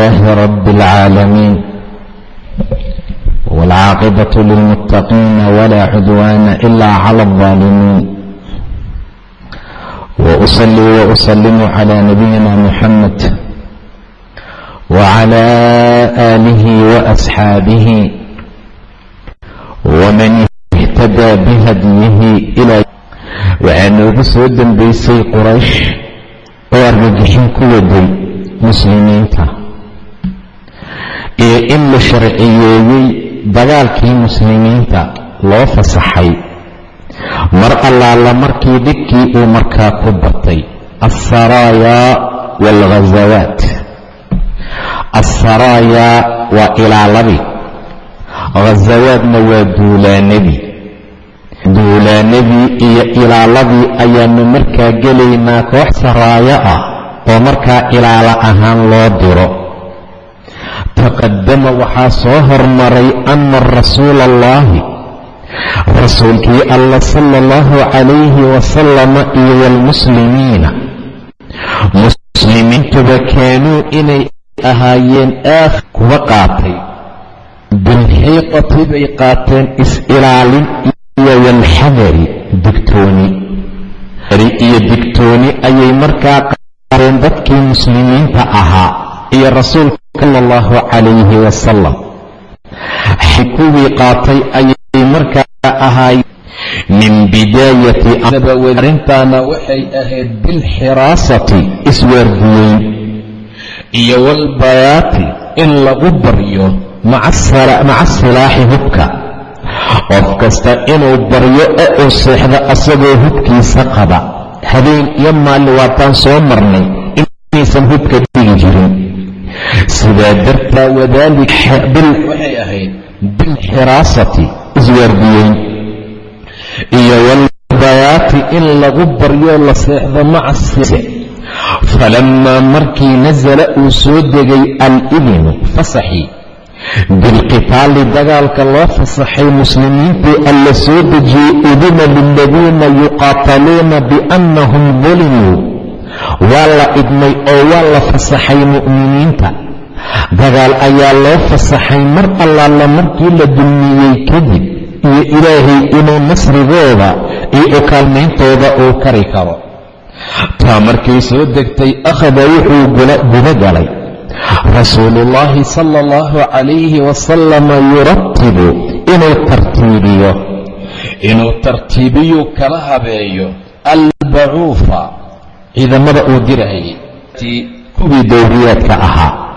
لله رب العالمين والعاقبة للمتقين ولا عدوان إلا على الظالمين وأصلي وأسلم على نبينا محمد وعلى آله وأصحابه ومن اهتدى بهديه إلى waxaa noogu soo dembaysay quraysh oo argagixin ku waday muslimiinta iyo in la sharciyeeyey dagaalkii muslimiinta loo fasaxay. Mar allaala markii dhibkii uu markaa ku batay alsaraayaa waalghazawaat alsaraayaa waa ilaaladii ghazawaadna waa duulaanadii duulaanadii iyo ilaaladii ayaanu markaa gelaynaa koox saraayo ah oo markaa ilaalo ahaan loo diro taqadama waxaa soo hormaray ana rasuula allahi rasuulkii alla sala allahu calayhi wasalama iyo waalmuslimiina muslimiintuba kaanuu inay ahaayeen aakh kuwa qaatay. Bilxiiqati bay qaateen is-ilaalin iyo walxadari digtooni. Iyo digtooni ayay markaa qaareen dadkii muslimiinta ahaa iyo rasuulka sala allahu calayhi wasalam kuwii qaatay ayay markaa ahaayeen min bidaayati arrintaana waxay ahayd bilxiraasati iswaardiyeyn iyo walbayaati in lagu baryo maca silaaxi hubka. Qof kasta inuu baryo ee uu seexdo asagoo hubkiisa qaba. Habeen iyo maalli waataan soo marnay inaysan hubka sidaa dartaa waxay ahayd bilxiraasati iswaardiyeyn iyo walbayaati in lagu baryo la seexdo maca falammaa markii nasala uu soo degay al-idinu fasaxii bilqitaali dagaalka loo fasaxay muslimiintii alla soo dejiyey udina liladiina yuqaataluuna biannahum dulimuu waa la idmay oo waa la fasaxay mu'miniinta dagaal ayaa loo fasaxay mar allaala markii la dulmiyey kadib iyo ilaahay inuu nasrigooda iyo u kaalmayntooda uu kari karo. Taa markay soo degtay akhada wuxuu guda galay. Rasuuluullaahi sala allahu calayhi wasalama yuratibu inuu tartiibiyo. Inuu tartiibiyu kala habeeyo. Albacuufa ciidamada uu dirayay kuwii dowriyaadka ahaa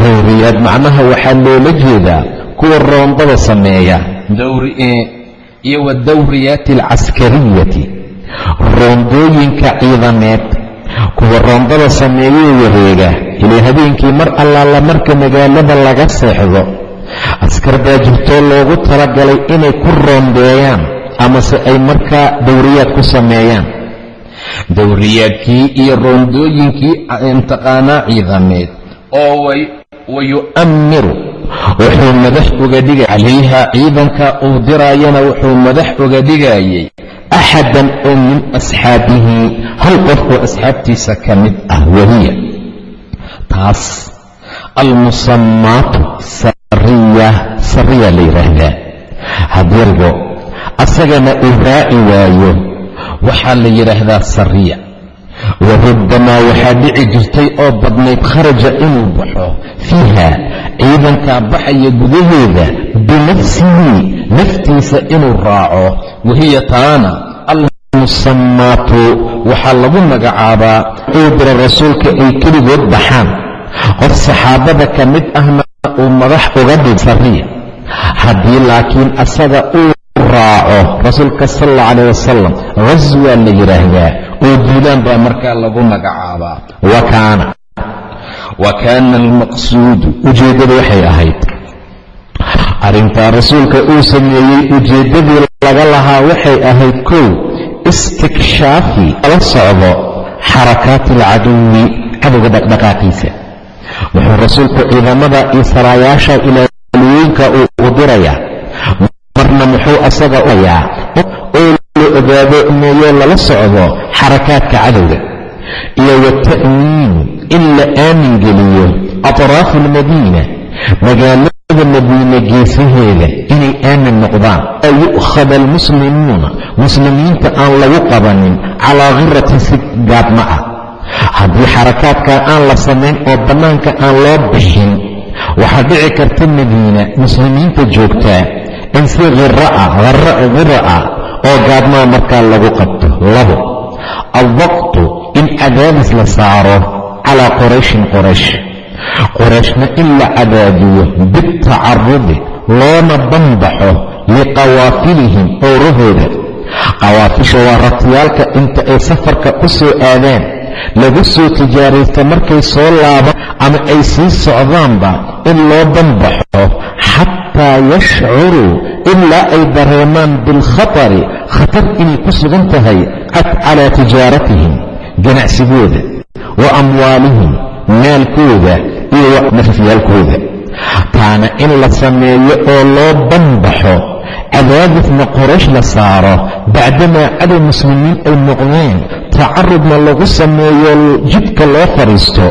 dowriyaad macnaha waxaa loola jeedaa kuwa roondada sameeya. Iyo wadowriyaati alcaskariyati roondooyinka ciidameed kuwa roondada sameeyuu wareega. Ilaa habeenkii mar allaala marka magaalada laga seexdo. Askar baa jirtoo loogu talagalay inay ku roondeeyaan amase ay markaa dowriyaad ku sameeyaan. Dowriyaadkii iyo roondooyinkii intaqaanaa ciidameed oo wayu'ammiru. Wuxuu madax uga dhigay calayha ciidanka uu diraayana wuxuu madax uga dhigayay axadan oo min asxaabihi. Hal qof oo asxaabtiisa ka mid ah wahiya taas almusamaatu sariya sariya la yidhaahdaa hadirgo asagana uu raaci waayo waxaa la yidhaahdaa sariya wa rubbamaa waxaa dhici jirtay oo badnayd kharaja inuu baxo fiiha ciidankaa baxaya gudaheeda binafsihi naftiisa inuu raaco wahiya taana almusamaatu waxaa lagu magacaabaa uu dira rasuulka ay keligood baxaan qof saxaabada ka mid ahna uu madax uga dhig sariya haddii laakiin asaga uu raaco. Rasuulka sal alla calah wasalam ghaswaa la yidhaahdaa oo duulaan baa markaa lagu magacaabaa. Wa kaana wa kaana almaqsuudu ujeeddadu waxay ahayd. Arrintaa rasuulka uu sameeyey ujeeddadii laga lahaa waxay ahayd kow istiktishaafi lala socdo xarakaati alcaduwi cadowga dhaqdhaqaaqiisa. Wuxuu rasuulku ciidamada iyo saraayaasha ilaaliyooyinka uu u dirayaa muxuu asaga uayaa oo ogaado meeyo lala socdo xarakaadka cadowga iyo wata'miin in la aamin geliyo atraafi almadiina magaalada madiine geesaheeda inay aamin noqdaan. Oo yu'khada almuslimuuna muslimiinta aan lagu qabanin calaa khiratin si gaadma ah. Haddii xarakaadka aan la samayn oo bannaanka aan loo bixin waxaa dhici karta madiina muslimiinta joogtaa in si khira ah oo gaadmaa markaa lagu qabto. Labo aldaqtu in cadaadis la saaro calaa qurayshin qoraysh qorayshna in la cadaadiyo bitacarudi loona banbaxo liqawaafilihim owrahooda qawaafisha waa ratiyaalka inta ay safarka u soo aadaan lagu soo tijaaraysta markay soo laabaan ama ay sii socdaanba in loo banbaxo xataa yashcuruu ilaa ay dareemaan bilkhatari khatar inay ku sugan tahay calaa tijaaratihim ganacsigooda wa amwaalihim maalkooda iyo nafafyaalkooda taana in la sameeyo oo loo banbaxo cadaadifna qoraysh la saaro bacdamaa cadow muslimiin ay noqdeen tacarudna lagu sameeyo jidka loo fadhiisto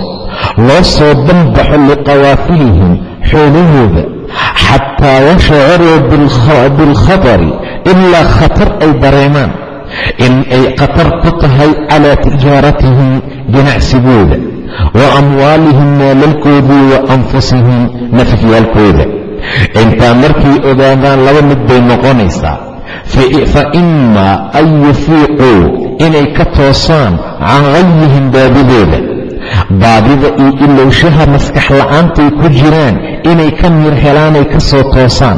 loo soo banbaxo liqawaafilihim xoolahooda xataa yashcuruu bilkhatari ilaa khatar ay dareemaan in ay khatar ku tahay calaa tijaaratihim ganacsigooda wa amwaalihim maalalkoodii wa anfusihim nafafyaalkooda intaa markay ogaadaan laba mid bay noqonaysaa fa imaa an yufiicuu inay ka toosaan can hayihim baadidooda baadida iyo ilowshaha maskax la'aantay ku jiraan inay ka mir helaanay ka soo toosaan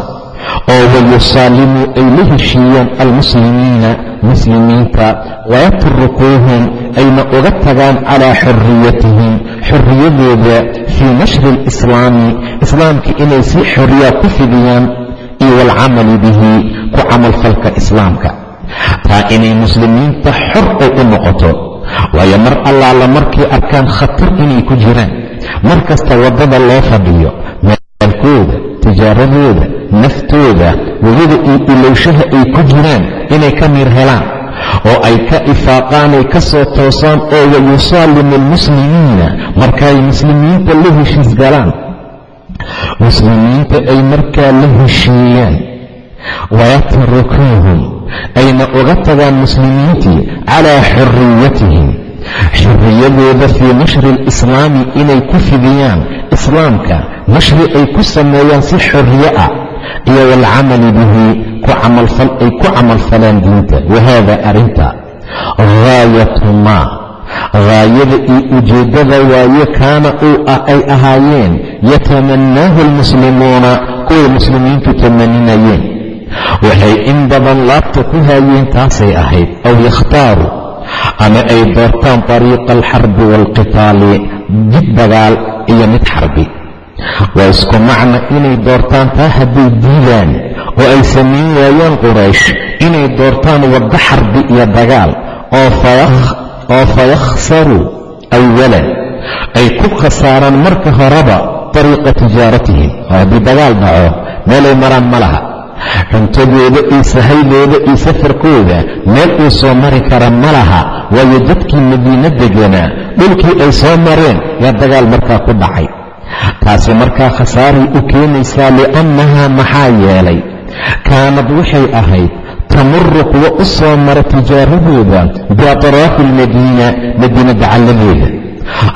oo wayusaalimuu ay la heshiiyaan almuslimiina muslimiinta wayatrukuuhum ayna uga tagaan calaa xuriyatihim xuriyadooda fii nashri alislaami islaamka inay si xoriya ku fidiyaan iyo waalcamali bihi ku camalfalka islaamka. Taa inay muslimiinta xor ay u noqoto waayo mar allaala markay arkaan khatar inay ku jiraan mar kasta waddada loo fadhiyo maalkooda tijaaradooda naftooda weliba iyo ilowshaha ay ku jiraan inay ka mir helaan oo ay ka ifaaqaanay ka soo toosaan oo wayusaalimu almuslimiina markaay muslimiinta la heshiis galaan. Muslimiinta ay markaa la heshiiyaan. Wayatrukuuhum ayna uga tagaan muslimiintii calaa xuriyatihim xuriyadooda fii nashri alislaami inay ku fidiyaan islaamka nashri ay ku sameeyaan si xuriyo ah iyo waalcamali bihi ay ku camalfalaan diinta. Wahada arrinta haayatu maa haayada iyo ujeeddada waaye kaana ay ahaayeen yatamannaahu almuslimuuna kuway muslimiintu tamaninayeen waxay in badan laabta ku haayeen taasay ahayd aw yakhtaaru ama ay doortaan طariiqa alxarbi waalqitaali jid dagaal iyo mid xarbi. Waa isku macna inay doortaan taa hadday diidaan oo ay samayn waayaan quraysh inay doortaan waddo xarbi iyo dagaal oo fayakhsaruu awalan ay ku khasaaraan marka horeba طariiqa tijaaratihim oo haddii dagaal dhaco meelay maraan ma laha cuntadooda iyo sahaydooda iyo safarkooda meel uu soo mari kara ma laha. Waayo dadkii madiino deganaa dhulkii ay soo mareen yaa dagaal markaa ku dhacay. Taasi markaa khasaaray u keenaysaa li'annahaa maxaa yeelay? Kaanad waxay ahayd tamuru kuwa u soo mara tijaaradooda biatraafi almadiina madiina dacalladeeda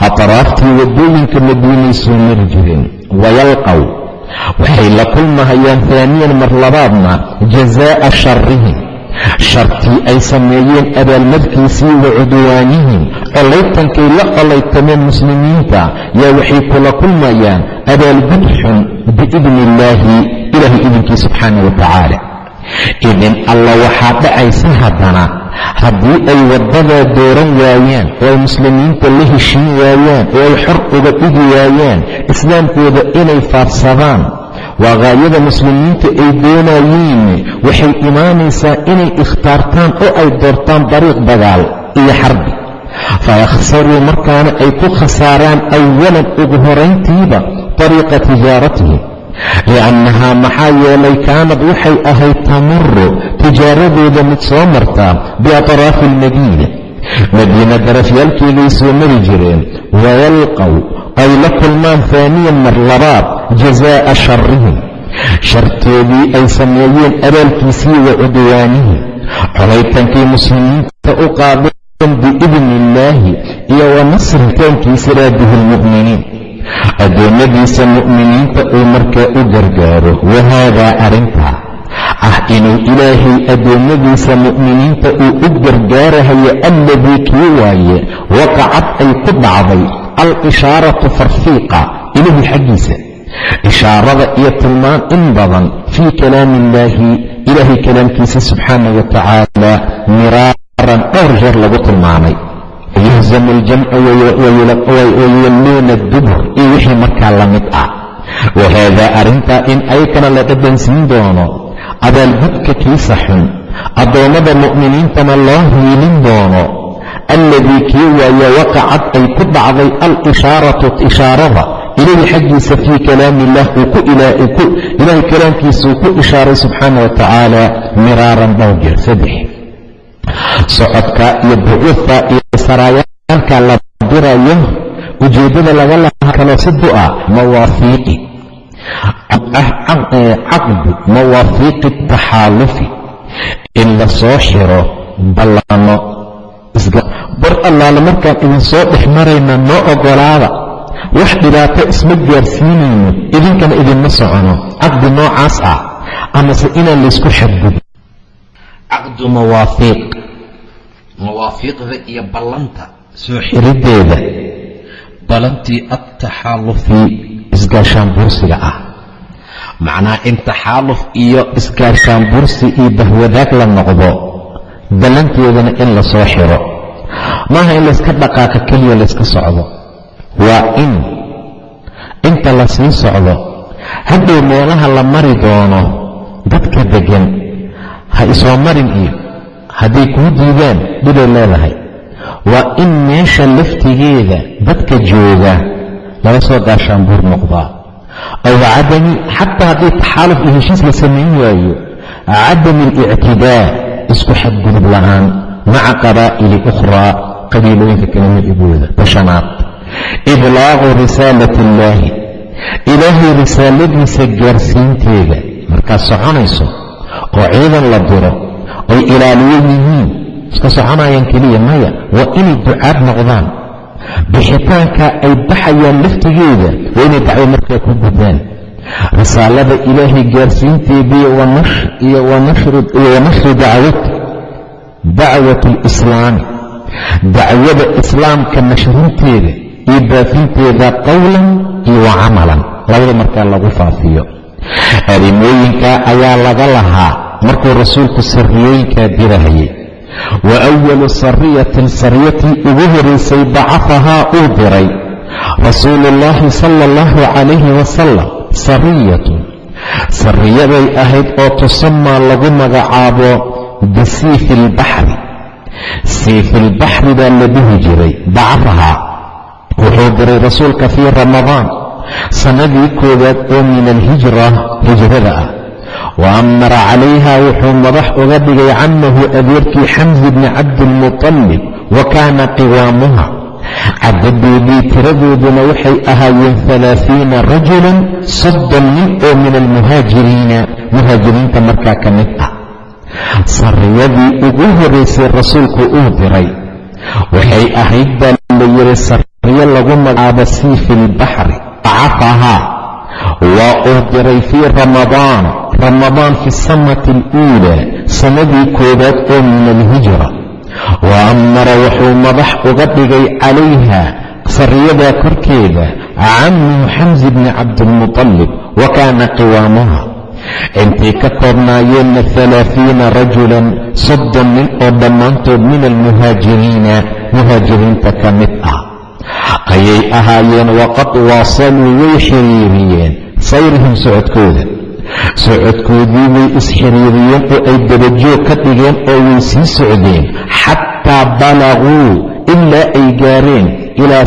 atraaftii waddooyinka madiinay soo mari jireen wayalqow waxay la kulmahayaan haaniyan mar labaadna jazaa'a sharrihim. Shartii ay sameeyeen abaalmadkiisii wa cudwaanihim. Collaytankay la collaytameen muslimiinta yaa waxay kula kulmayaan abaalgud xun biidni illaahi ilaahay idinkii subxaana wa tacaala. Idin alla waxaa dhacaysa haddana haddii ay waddadaa dooran waayaan oo ay muslimiinta la heshiin waayaan oo ay xor uga dhigi waayaan islaamkooda inay faafsadaan waa gaayada muslimiinta ay doonayiin waxay imaanaysaa inay ikhtaartaan oo ay doortaan dariiq dagaal iyo xarbi. Fayakhsaruu markaana ay ku khasaaraan awalan ugu horayntiiba dariiqa tijaaratihim liannahaa maxaa yeelay kaanad waxay ahayd tamuru tijaaradooda mid soo martaa biatraafi almadiina madiina darafyaalkeeday soo mari jireen wayalqow ay la kulmaan faaniyan mar labaad jazaa'a sharihim shartoodii ay sameeyeen abaalkiisii wa cudwaanihim colaytankay muslimiinta u qaadeen biidni illaahi iyo wa nasritaankiisa raadihi lmu'miniin addoommadiisa mu'miniinta uu markaa u gargaaro wahaadaa arrintaa ah inuu ilaahay addoommadiisa mu'miniinta uu u gargaarahayo alladii kii waaye waqacad ay ku dhacday al-ishaaratu farfiiqa ilahi xaggiisa. Ishaarada iyo tilmaan in badan fii kalaami illaahi ilaahay kalaamkiisa subxaana wa tacaala miraaran dhowr jeer lagu tilmaamay yuhzamu aljamcu wayuwalluuna adubur iyo wixii markaa la mid ah wahaadaa arrintaa in ayakana la dhadhansiin doono abaalgudka kiisa xun addoommada mu'miniintana loo hiilin doono alladii kii waaye waqacad ay ku dhacday al-ishaaratu ishaarada ilahi xaggiisa fii kalaami illah kalaamkiisa uu ku ishaaray subxaana wa tacaala miraaran dhowr saddex socodka iyo bucuufa iyo saraayaalka la dirayo ujeeddada laga lahaa kaloo sidu ah mawaafiiqi caqdu mawaafiiqi taxaalufi. In la soo xiro ballaano. Bar allaale markaan idin soo dhex marayna noo ogolaada. Wax dhibaato isma gaarsiinayno idinkana idinma socono. Caqdi noocaas ah amase inaan laysku xadgudin caqdu mawaafiiq mawaafiiqda iyo ballanta. Soo xirideeda ballantii adtaxaalufi isgaashaan buursiga ah. Macnaha in taxaaluf iyo isgaashaan bursi iyo bahwadaag la noqdo ballanteedana in la soo xiro. Maaha in layska dhaqaaqa keliya layska socdo. Waa in inta la sii socdo hadhow meelaha la mari doono dadka deggan ha isoo marin iyo hadday kuu diidaan dhibay leedahay. Waa in meesha laftigeeda dadka jooga laga soo gaashaanbuur noqdaa. Aw cadami xataa haddii taxaaluf iyo heshiis la samayn waayo cadami alictidaa isku xadgudub la'aan maca qabaa'ili ukhraa qabiilooyinka kale micigooda tashanaad. Iblaaqu risaalati illaahi ilaahay risaaladiisa gaarsiinteeda markaad soconayso oo ciidan la diro oy ilaaliyo yihiin. Iska soconayaan keliya maya. Waa inay ducaad noqdaan. Bixitaanka ay baxayaan laftigeeda waa inay dacwo markaa ku gudaan risaalada ilaahay gaarsiinteediiyo iyo wa nashri dacwat dacwat alislaami dacwada islaamka nashrinteeda iyo baafinteeda qowlan iyo wa camalan. Labada markaa lagu faafiyo. Arrimooyinkaa ayaa laga lahaa markuu rasuulku sarriyooyinkaa dirahayay wa awalu sariyatin sariyatii ugu horaysay bacafahaa uu diray. Rasuulu ullaahi sala allahu calayhi wasalam sariyatun sariyaday ahayd oo tusamaa lagu magacaabo bisiifi ilbaxri siifi ilbaxri baa la dhihi jiray bacafahaa wuxuu diray rasuulka fii ramadaan sannadii koowaad oo min alhijra hijrada ah wa amara calayha wuxuu madax uga dhigay camahu adeerkii xamsi bni cabdiilmutalib wa kaana qiwaamuha. Cadadoodii tiradooduna waxay ahaayeen alaaiina rajulan soddon nin oo min almuhaajiriina muhaajiriinta markaa ka mid ah. Sariyadii ugu horaysay rasuulku uu diray. Waxay ahayd baa la yidhi sariyo lagu magacaabo siifi ilbaxri bacafahaa waa uu diray fii ramadaan ramadaan fi sanati aluulaa sannadii koowaad oo min alhijra. Wa amara wuxuu madax uga dhigay calayha sariyadaa korkeeda camuhu xamsi bni cabdiilmutalib wa kaana qiwaamuha intay ka koobnaayeenna halaaثiina rajulan soddon nin oo dhammaantood min almuhaajiriina muhaajiriinta ka mid ah. Ayay ahaayeen waqad waasaluu way xiriiriyeen sayrihim socodkooda socodkoodii way isxiriiriyeen oo ay dabajoog ka dhigeen oo way sii socdeen. Xataa balaguu ilaa ay gaareen ilaa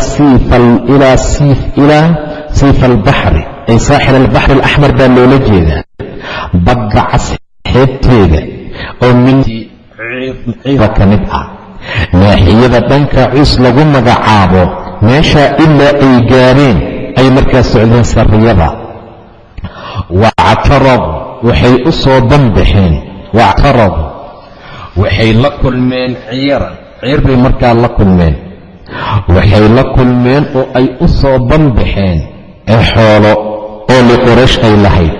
siifa albaxri ay saaxil albaxri alaxmar baa loola jeedaa. Badda cas xeebteeda oo min ciira ka mid ah. Naaxiyada dhanka cuus lagu magacaabo meeshaa ilaa ay gaareen ay markaa socdeen sarriyada wactaradu waxay u soo banbaxeen wactaradu waxay la kulmeen ciiran ciir markaa la kulmeen waxay la kulmeen oo ay u soo banbaxeen ee xoolo oo liquraysh ay lahayd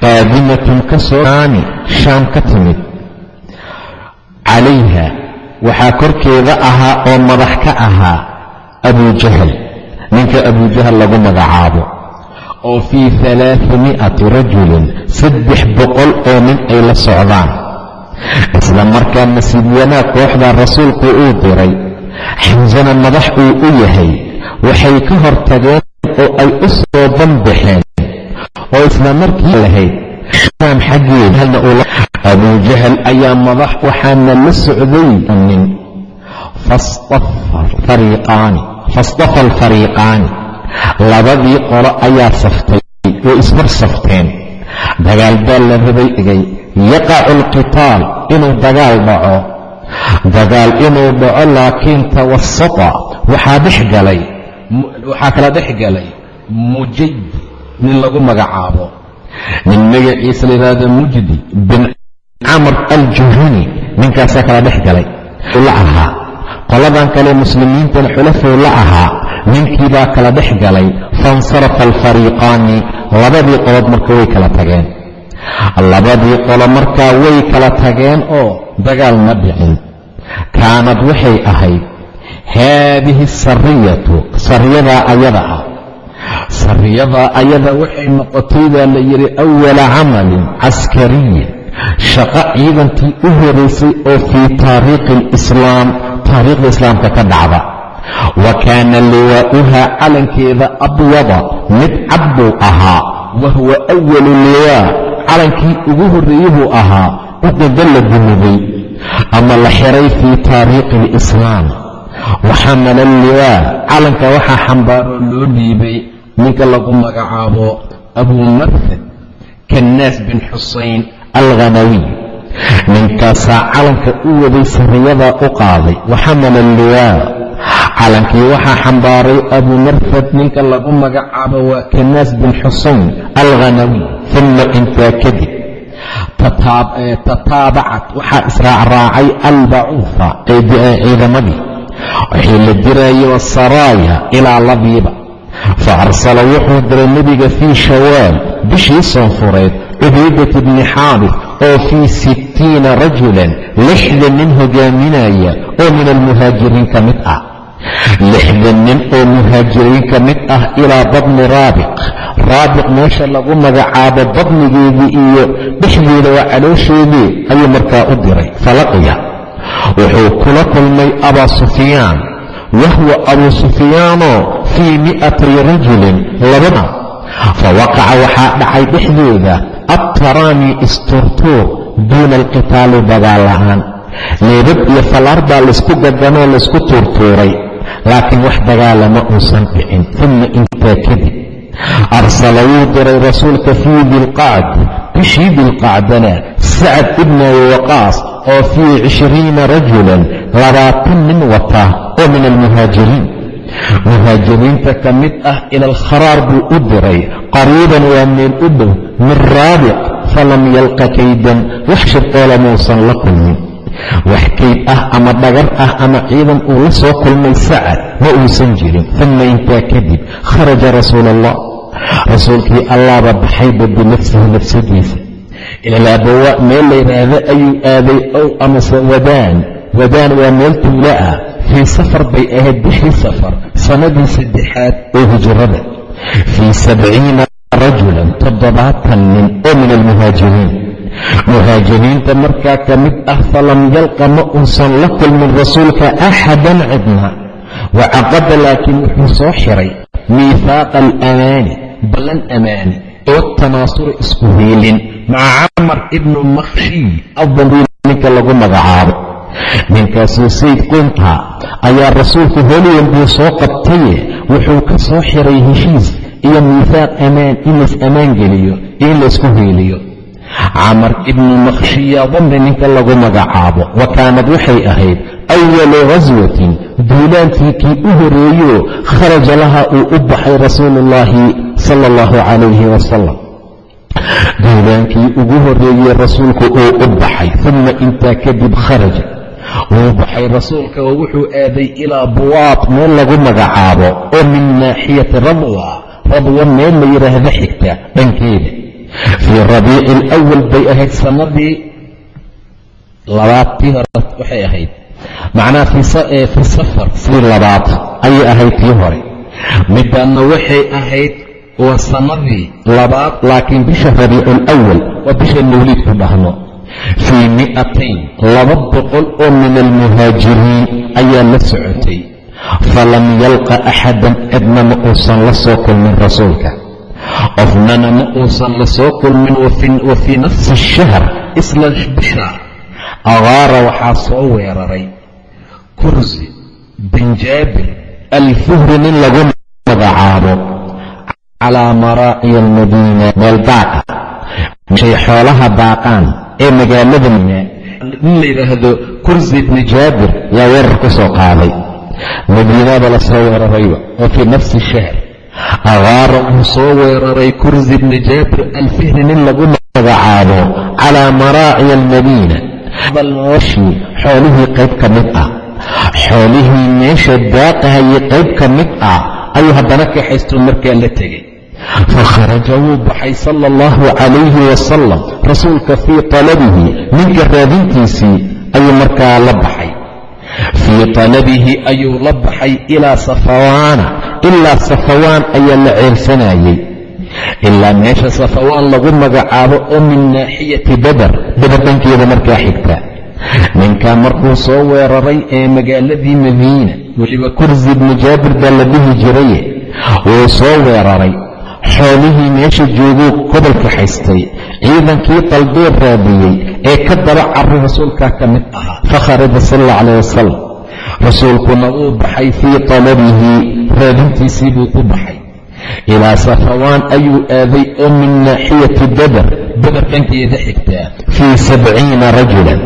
qaadimatun ka soo aani shaam ka timid calayha waxaa korkeeda ahaa oo madax ka ahaa abujahal ninka abujahal lagu magacaabo oo fii alaami'ati rajulin saddex boqol oo nin ay la socdaan. Isla markaa nasiibyanaa kooxda rasuulku uu diray xamsana madax uu u yahay waxay ka hor tageen oo ay u soo banbaxeen oo isla markii lahayd shaam xaggeeda abujahal ayaa madax waxaana la socday nin. Fastafa alfariiqaani labadii qolo ayaa saftay oo ismar safteen. Dagaal baa la rabay dhigay yaqacu alqitaal inuu dagaal dhaco. Dagaal inuu dhaco laakiin tawasata waxaa dhex galay waxaa kala dhex galay mujay nin lagu magacaabo. Nin magaciisa layidhaahdo mujdi bin camr aljuhani ninkaasaa kala dhex galay. La ahaa qoladan kale muslimiintana xulafow la ahaa ninkiibaa kala dhex galay fainsarafa alfariiqaani labadii qolood marka way kala tageen. Labadii qolo markaa way kala tageen oo dagaal ma dhicin. Kaanad waxay ahayd haadihi sariyatu sariyadaa ayada ah. Sariyadaa ayada waxay noqotay baa la yidhi awala camalin caskariyin shaqo ciidankii u horaysay oo fii taariikhi alislaam taariikhda islaamka ka dhacda wa kaana liwaa'uha calankeeda abyada mid cad buu ahaa wa huwa awalu liwaa calankii ugu horreeyuhuu ahaa uqida la gumuday ama la xiray fii taariikhi alislaam waxamala liwaa calanka waxaa xambaaroo loo dhiibay ninka lagu magacaabo abuu marfad kannaas bin xusayn alghanawiy ninkaasaa calanka u waday sariyadaa u qaaday waxamala liwaa calankii waxaa xambaaray abuu marfad ninka lagu magacaabo waa kanaas bin xusayn alghanawiy uma intaa kadib. Tataabacat waxaa israacraacay albacuufa ciidamadii waxii la dirayay wasaraaya ilaa labiiba. Fa arsala wuxuu diray nebiga fii shawaal bishii soonfureed cubaydat bni xaarif oo fii sittiina rajulan lixdan nin hogaaminaya oo min almuhaajiriin ka mid ah lixdan nin oo muhaajiriin ka mid ah ilaa badni raabiq raabiq meesha lagu magacaabo badnigeedii iyo dhexdeeda waa caloosheedii ayuu markaa u diray falaqiya wuxuu kula kulmay abaa sufyaan wahuwa abuu sufyaanoo fii mi'atay rajulin labada fawaqaca waxaa dhacay dhexdooda attaraami isturtuur duuna alqitaali dagaal la'aan leebab iyo fallaar baa laysku gaganoo laysku tuurtuuray laakiin wax dagaalama uusan dhicin uma intaa kadib arsala wuu diray rasuulka fii dilqacdi bishii dilqacdana sacad ibna waqaas oo fii cishriina rajulan labaatan nin wata oo min almuhaajiriin muhaajiriinta ka mid ah ila alkharaar buu u diray qariiban waa meel u dhow min raabic falam yalqa kaydan wax shirqoola muusan la kulmin. Wax kayd ah ama dhagar ah ama ciidan uu la soo kulmay sacad ma uusan jirin. Uma intaa kadib kharaja rasuul allah rasuulkii allaaba baxayba binafsihi nafsadiisa. Ilalaabawaa meel layidhaahdo ayuu aaday ow amase wadaan. Wadaan waa meel tuulo ah. Fii safar bay ahayd bixii safar. Sannadii saddexaad oo hijrada. Fii sabciina rajulan toddobaatan nin oo min almuhaajiriin muhaajiriinta markaa ka mid ah falam yalqa ma uusan la kulmin rasuulka axadan cidna wacaqada laakiin wuxuu soo xiray miihaaqa alamaani ballan amaani oo tanaasuri isku hiilin maca camar ibnu makhshiy adariir ninka lagu magacaabo ninkaasoo sayd qunta ayaa rasuulku holiyan buu soo qabtaye wuxuu ka soo xiray heshiis iyo miihaaq amaan in lais ammaan geliyo iyo in laysku hiiliyo. Camar ibnu makhshiya dambe ninka lagu magacaabo wa kaanad waxay ahayd awalu ghaswatin duulaankii kii u horeeyo kharaja laha uu u baxay rasuulu ullaahi sala allahu calayhi wasalam duulaankii ugu horeeyey rasuulku uu u baxay uma intaa kadib kharaja. Wuu baxay rasuulka oo wuxuu aaday ilaa buwaad meel lagu magacaabo oo min naaxiyati radwa radwa meel la yidhaahdo xigta dhankeeda fii rabiici alawal bay ahayd sanadii labaad tii hore waxay ahayd macnaha fii safar sii labaad ayay ahayd tii hore midaanna waxay ahayd waa sanadii labaad laakiin bisha rabiicu alawal waa bisha mawliidku dhahno fii mi'atayn laba boqol oo min almuhaajiriin ayaa la socotay falam yalqa axadan cidna ma uusan la soo kulmin rasuulka qofnana ma uusan la soo kulmin wa fii nafsi ashahr isla bisha agaara waxaa soo weeraray kursi bin jaabir alfuhri nin lagu magacaabo calaa maraaciya almadiina meel daaqa meshay xoolaha daaqaan ee magaalada mina nin la yidhaahdo kursi bni jaabir yaa weerar ku soo qaaday madiinada la soo weerarayba oo fii nafsi shahr. Agaara wuu soo weeraray kursi bni jaabir alfihri nin lagu magacaabo calaa maraaciya almadiina. Noloshii xoolihii qayb ka mid ah. Xoolihii meesha daaqahayay qayb ka mid ah ayuu haddana kaxaystuu markaa la tegey. Fakharaja wuu baxay sala allahu calayhi wasalam rasuulka fii talabihi ninka raadintiisii ayuu markaa la baxay fii talabihi ayuu la baxay ilaa safawaana ilaa safawaan ayaa la ceelsanayey ilaa meesha safawaan lagu magacaabo oo min naaxiyati bader bader dhankeeda markaa xigta. Ninkaa markuu soo weeraray ee magaaladii madiina weliba kursi ibnu jaabir baa la dhihi jiraye wuu soo weeraray xoolihii meesha jooguu gobolka haystay ciidankii qalbee raadiyey ee ka daba carray rasuulkaa ka mid ahaa fakharaja sal alla calah wasalam rasuulkuna wuu baxay fii talabihi raadintiisii buu ku baxay. Ilaa safawaan ayuu aaday oo min naaxiyati bader bader dhankeeda xigtaa fii sabciina rajulan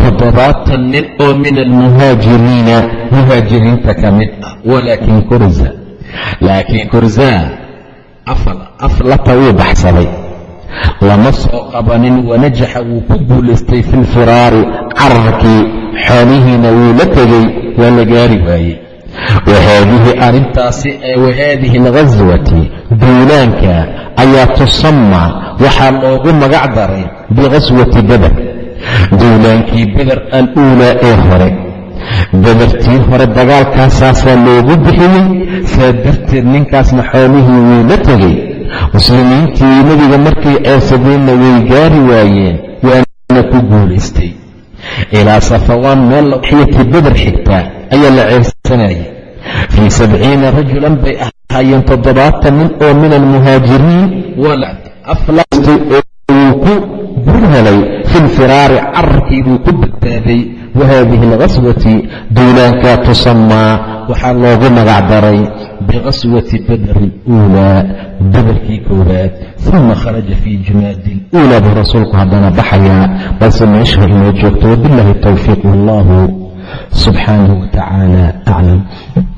toddobaatan nin oo min almuhaajiriina muhaajiriinta ka mid ah walaakin kurza. Laakiin kurza aflata wuu baxsaday. Lama soo qabanin wanajaxa wuu ku guulaystay fi lfiraari cararkii xoolihiina wuu la tegey waa la gaari waayey. Wahaadihi arrintaasi ee wahaadihi alghaswati duulaanka ayaa tusamaa waxaa loogu magac daray bighaswati beder duulaankii beder aluulaa ee hore bedertii hore dagaalkaasaasaa loogu bixiyey saa darteed ninkaasna xoolihii wuu la tegey. Muslimiintii nebiga markay ceersadeenna way gaari waayeen waana ku guulaystay ilaa safawaan meel xiyati beder xigtaa ayaa la ceersanayay fii sabciina rajulan bay ahaayeen toddobaatan nin oo min almuhaajiriin wala aflastay oo wuu ku burhelay fi lfiraari cararkii buu ku badbaaday wahadihi alqaswati duulaankaa tusamaa waxaa loogu magac daray biqaswati bederin uulaa bederkii koowaad uma kharaja fii jumaadi luulaa buu rasuulku haddana baxayaa balse meesha inoo joogto wabilaahi towfiiq wallahu subxaanahu watacaala aclam